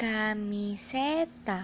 camiseta